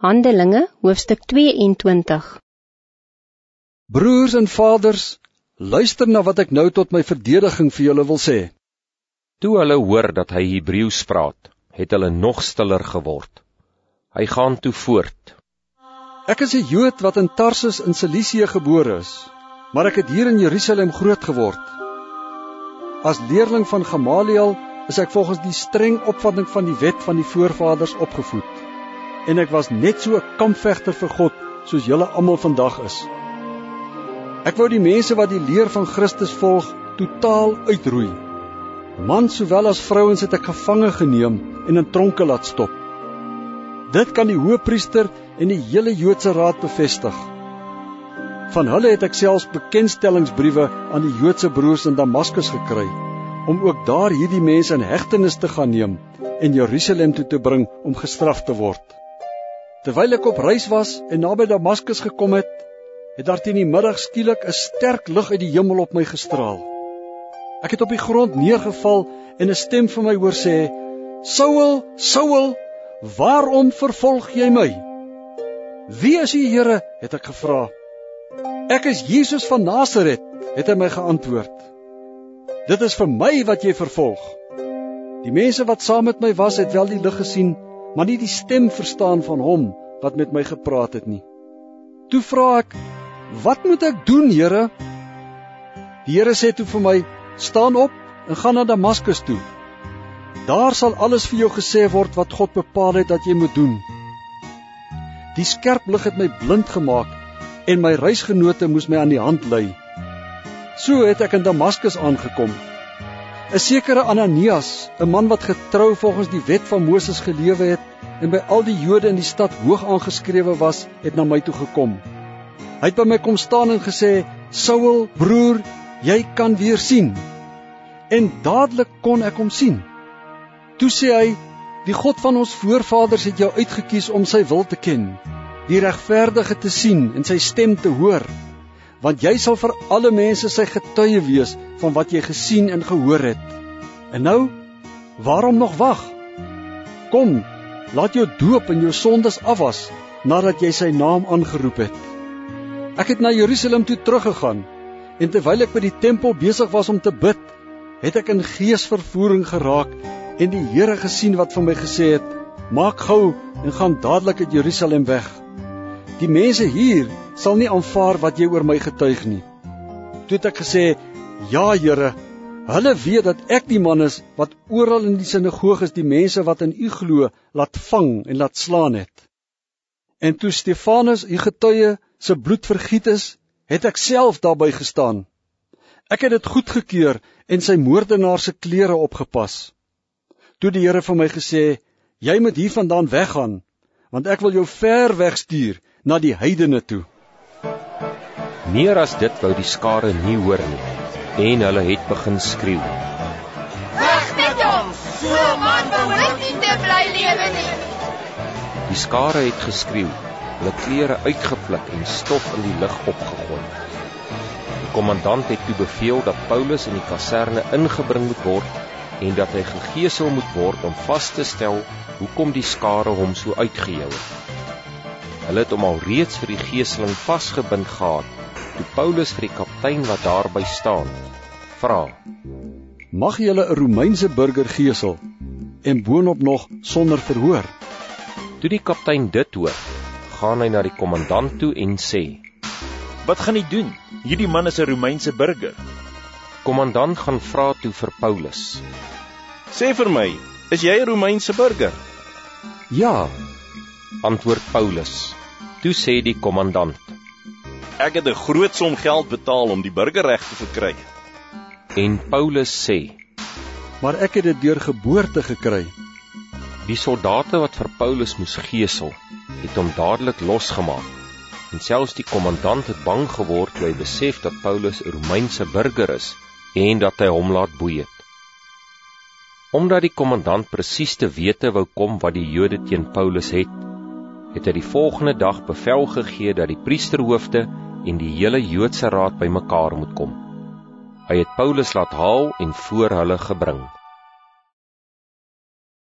Handelinge hoofstuk 22 Broers en vaders, luister na wat ek nou tot my verdediging vir julle wil sê. Toe hulle hoor dat hy Hebreeus praat, het hulle nog stiller geword. Hy gaan toe voort. Ek is 'n Jood wat in Tarsus in Cilicië gebore is, maar ek het hier in Jerusalem groot geword. As leerling van Gamaliel is ek volgens die streng opvatting van die wet van die voorvaders opgevoed en ek was net so 'n kampvegter vir God soos julle almal vandag is. Ek wou die mense wat die leer van Christus volg totaal uitroei. Mans sowel as vrouens het ek gevange geneem en in tronke laat stop. Dit kan die hoëpriester en die hele Joodse raad bevestig. Van hulle het ek selfs bekendstellingsbriewe aan die Joodse broers in Damaskus gekry om ook daar hierdie mense in hegtenis te gaan neem en Jerusalem toe te bring om gestraf te word. Terwyl ek op reis was en naby Damaskus gekom het, het daar teen die middag skielik 'n sterk lig uit die hemel op my gestraal. Ek het op die grond neergeval en 'n stem vir my hoor sê: "Saul, Saul, waarom vervolg jy my?" "Wie is U, Here?" het ek gevra. "Ek is Jesus van Nasaret," het hy my geantwoord. "Dit is vir my wat jy vervolg." Die mense wat saam met my was, het wel die lig gesien, maar nie die stem verstaan van hom wat met my gepraat het nie. Toe vra ek: "Wat moet ek doen, Here?" Die Here sê toe vir my: "Staan op en gaan na Damaskus toe. Daar sal alles vir jou gesê word wat God bepaal het dat jy moet doen." Die skerp lig het my blind gemaak en my reisgenote moes my aan die hand lei. So het ek in Damaskus aangekom. 'n sekere Ananias, 'n man wat getrou volgens die wet van Moses gelewe het en by al die Jode in die stad hoog aangeskrewe was, het na my toe gekom. Hy het by my kom staan en gesê: "Saul, broer, jy kan weer sien." En dadelik kon ek hom sien. Toe sê hy: "Die God van ons voorvaders het jou uitgekies om sy wil te ken, die regverdige te sien en sy stem te hoor." Want jy sal vir alle mense sy getuie wees van wat jy gesien en gehoor het. En nou, waarom nog wag? Kom, laat jou doop en jou sondes afwas nadat jy sy naam aangeroep het. Ek het na Jerusalem toe teruggegaan en terwyl ek by die tempel besig was om te bid, het ek in geesvervoering geraak en die Here gesien wat vir my gesê het: "Maak gou en gaan dadelik uit Jerusalem weg." Die mense hier sal nie aanvaar wat jy oor my getuig nie. Toe het ek gesê: "Ja, Here, hulle weet dat ek die man is wat oral in die sinagoges die mense wat in U glo laat vang en laat slaan het." En toe Stefanus, u getuie, se bloed vergiet is, het ek self daarby gestaan. Ek het dit goedgekeur en sy moordenaar se klere opgepas. Toe die Here vir my gesê: "Jy moet hiervandaan weggaan, want ek wil jou ver wegstuur na die heidene toe." Meer as dit wou die skare nie hoor nie en hulle het begin skreeu. Weg met hom! So man behoort nie te bly lewe nie. Die skare het geskreeu, hulle klere uitgepluk en stof in die lug opgegooi. Die kommandant het toe beveel dat Paulus in die kaserne ingebring moet word en dat hy gegeesel moet word om vas te stel hoekom die skare hom so uitgejou het. Hulle het hom al reeds vir die geeseling vasgebind gehad toe Paulus vir die kaptein wat daarby staan vra: "Mag jy 'n Romeinse burger gesel en boonop nog sonder verhoor?" Toe die kaptein dit hoor, gaan hy na die kommandant toe en sê: "Wat gaan hy doen? Hierdie man is 'n Romeinse burger." Kommandant gaan vra toe vir Paulus: "Sê vir my, is jy 'n Romeinse burger?" "Ja," antwoord Paulus. Toe sê die kommandant: Ek het 'n groot som geld betaal om die burgerreg te verkry. En Paulus sê: "Maar ek het dit deur geboorte gekry." Die soldate wat vir Paulus moes gesel, het hom dadelik losgemaak. En selfs die kommandant het bang geword toe hy besef dat Paulus 'n Romeinse burger is en dat hy hom laat boei het. Omdat die kommandant presies te wete wou kom wat die Jode teen Paulus het, het hy die volgende dag bevel gegee dat die priesterhoofde en die hele Joodse raad bymekaar moet kom. Hy het Paulus laat haal en voor hulle gebring.